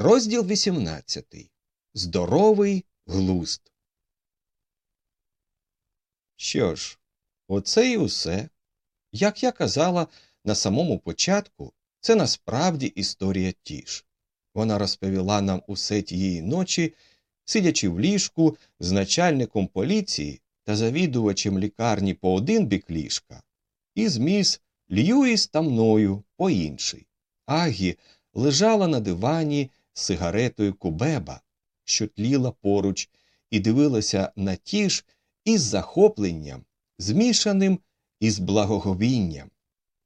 Розділ 18. Здоровий глузд. Що ж, оце і усе. Як я казала на самому початку, це насправді історія тіш. Вона розповіла нам усе тієї ночі, сидячи в ліжку з начальником поліції та завідувачем лікарні по один бік ліжка, і з міс Льюіс та мною по інший. Агі лежала на дивані сигаретою Кубеба, що тліла поруч, і дивилася на тіш із захопленням, змішаним із благоговінням.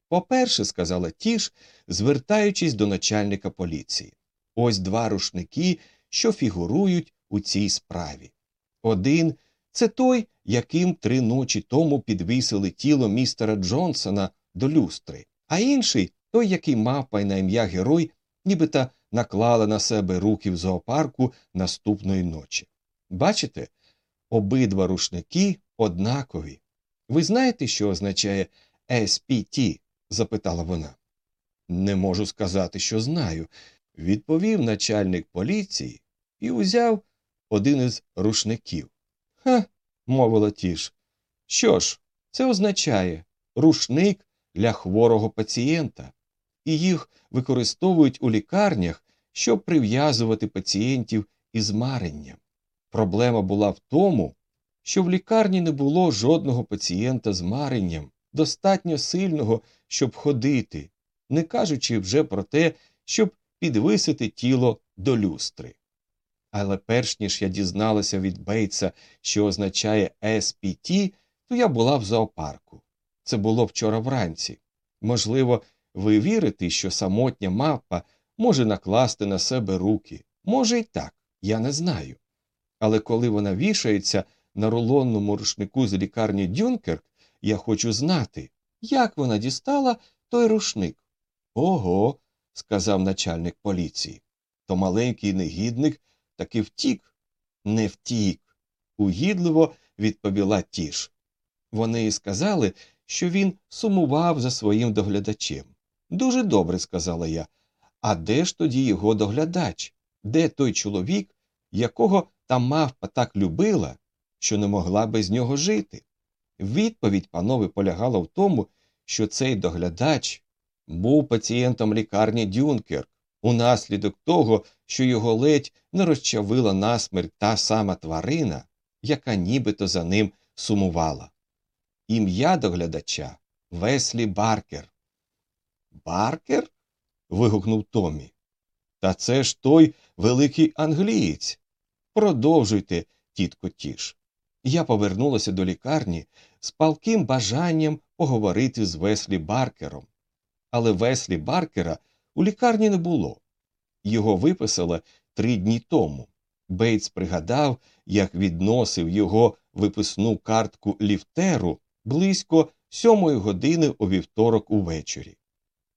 По-перше, сказала тіш, звертаючись до начальника поліції, ось два рушники, що фігурують у цій справі. Один це той, яким три ночі тому підвісили тіло містера Джонсона до люстри, а інший той, який мавпа на ім'я герой, нібито наклала на себе руки в зоопарку наступної ночі. Бачите, обидва рушники однакові. Ви знаєте, що означає SPT? запитала вона. Не можу сказати, що знаю, відповів начальник поліції і узяв один із рушників. Ха, мовила тіш. Що ж, це означає рушник для хворого пацієнта, і їх використовують у лікарнях, щоб прив'язувати пацієнтів із маренням. Проблема була в тому, що в лікарні не було жодного пацієнта з маренням, достатньо сильного, щоб ходити, не кажучи вже про те, щоб підвисити тіло до люстри. Але перш ніж я дізналася від Бейтса, що означає SPT, то я була в зоопарку. Це було вчора вранці. Можливо, ви вірите, що самотня мапа може накласти на себе руки. Може, й так, я не знаю. Але коли вона вішається на рулонному рушнику з лікарні Дюнкерк, я хочу знати, як вона дістала той рушник. Ого, сказав начальник поліції. То маленький негідник таки втік. Не втік, угідливо відповіла тіш. Вони сказали, що він сумував за своїм доглядачем. Дуже добре, сказала я. А де ж тоді його доглядач? Де той чоловік, якого та мавпа так любила, що не могла без нього жити? Відповідь панове полягала в тому, що цей доглядач був пацієнтом лікарні Дюнкерк, унаслідок того, що його ледь не розчавила насмерть та сама тварина, яка нібито за ним сумувала. Ім'я доглядача Веслі Баркер. Баркер? вигукнув Томі. Та це ж той великий англієць. Продовжуйте, тітко Тіш. Я повернулася до лікарні з палким бажанням поговорити з Веслі Баркером. Але Веслі Баркера у лікарні не було. Його виписали три дні тому. Бейтс пригадав, як відносив його виписну картку ліфтеру близько сьомої години у вівторок увечері.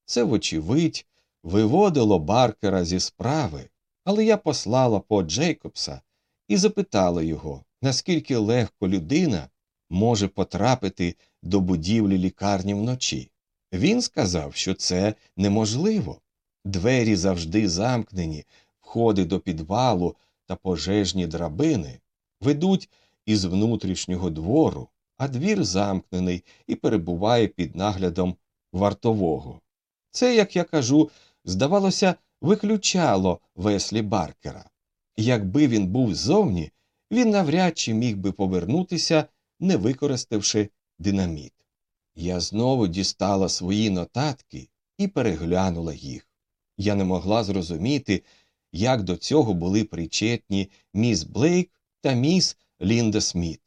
Це, вочевидь, виводило Баркера зі справи, але я послала по Джейкобса і запитала його, наскільки легко людина може потрапити до будівлі лікарні вночі. Він сказав, що це неможливо. Двері завжди замкнені, входи до підвалу та пожежні драбини ведуть із внутрішнього двору, а двір замкнений і перебуває під наглядом вартового. Це, як я кажу, здавалося, виключало веслі Баркера. Якби він був ззовні, він навряд чи міг би повернутися, не використавши динаміт. Я знову дістала свої нотатки і переглянула їх. Я не могла зрозуміти, як до цього були причетні міс Блейк та міс Лінда Сміт.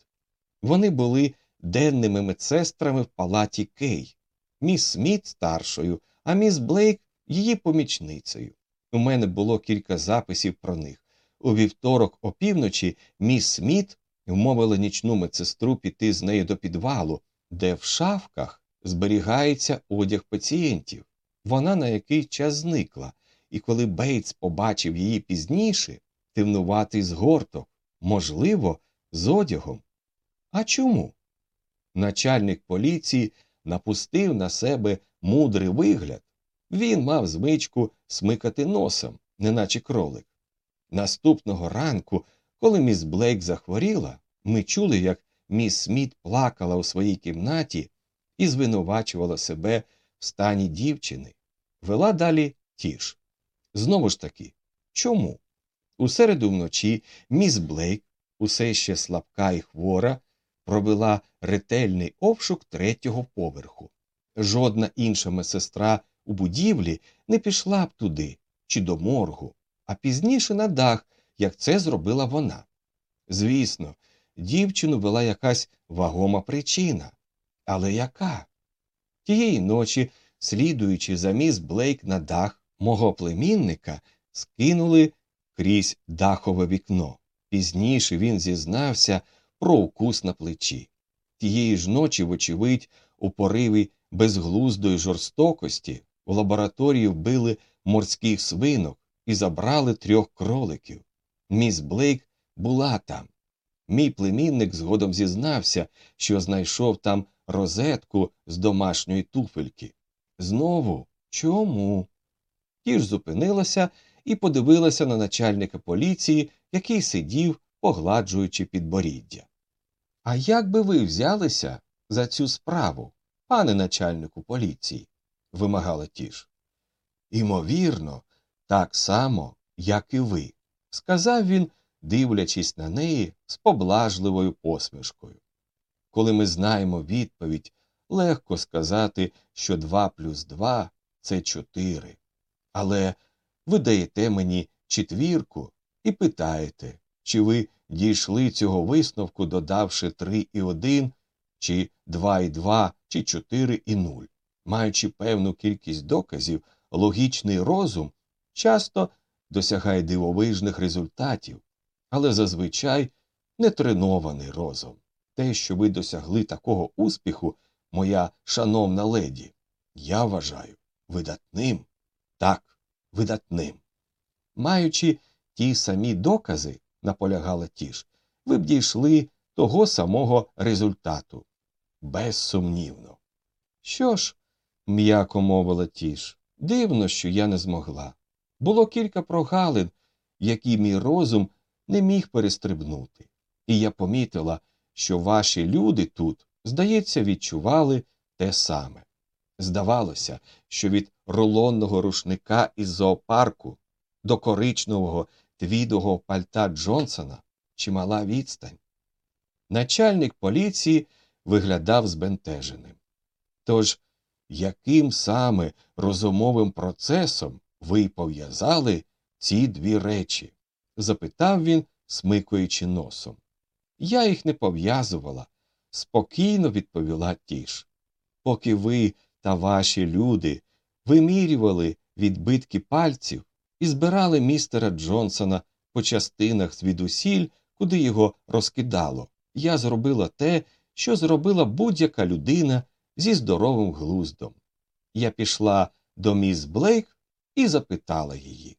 Вони були денними медсестрами в палаті Кей, міс Сміт старшою, а міс Блейк її помічницею. У мене було кілька записів про них. У вівторок, опівночі, міс Сміт вмовила нічну медсестру піти з нею до підвалу, де в шафках зберігається одяг пацієнтів. Вона на який час зникла, і коли Бейтс побачив її пізніше, темнуватий згорток, можливо, з одягом. А чому? Начальник поліції напустив на себе мудрий вигляд. Він мав звичку смикати носом, неначе кролик. Наступного ранку, коли міс Блейк захворіла, ми чули, як міс Сміт плакала у своїй кімнаті і звинувачувала себе в стані дівчини. Вела далі тіш. Знову ж таки, чому? У середу вночі міс Блейк, усе ще слабка і хвора, провела ретельний обшук третього поверху. Жодна інша медсестра у будівлі не пішла б туди чи до моргу, а пізніше на дах, як це зробила вона. Звісно, дівчину вела якась вагома причина. Але яка? Тієї ночі, слідуючи за міс Блейк на дах, мого племінника скинули крізь дахове вікно. Пізніше він зізнався про укус на плечі. Тієї ж ночі, вочевидь, у пориві безглуздої жорстокості у лабораторії вбили морських свинок і забрали трьох кроликів. Міс Блейк була там. Мій племінник згодом зізнався, що знайшов там розетку з домашньої туфельки. Знову чому? Ті ж зупинилася і подивилася на начальника поліції, який сидів, погладжуючи підборіддя. А як би ви взялися за цю справу, пане начальнику поліції? вимагала тіш. Імовірно, так само, як і ви, сказав він, дивлячись на неї з поблажливою посмішкою. Коли ми знаємо відповідь, легко сказати, що два плюс два це чотири. Але ви даєте мені четвірку і питаєте, чи ви дійшли цього висновку, додавши три і один, чи два і два, чи чотири і нуль. Маючи певну кількість доказів, логічний розум часто досягає дивовижних результатів, але зазвичай нетренований розум. Те, що ви досягли такого успіху, моя шановна леді, я вважаю видатним, так, видатним. Маючи ті самі докази, наполягала тіш, ви б дійшли того самого результату. Безсумнівно. Що ж, м'яко мовила тіш, дивно, що я не змогла. Було кілька прогалин, які мій розум не міг перестрибнути, і я помітила, що ваші люди тут, здається, відчували те саме. Здавалося, що від рулонного рушника із зоопарку до коричневого твідого пальта Джонсона чимала відстань. Начальник поліції виглядав збентеженим. Тож, яким саме розумовим процесом ви пов'язали ці дві речі? запитав він, смикуючи носом. Я їх не пов'язувала, спокійно відповіла тіш. Поки ви та ваші люди вимірювали відбитки пальців і збирали містера Джонсона по частинах звідусіль, куди його розкидало, я зробила те, що зробила будь-яка людина зі здоровим глуздом. Я пішла до міс Блейк і запитала її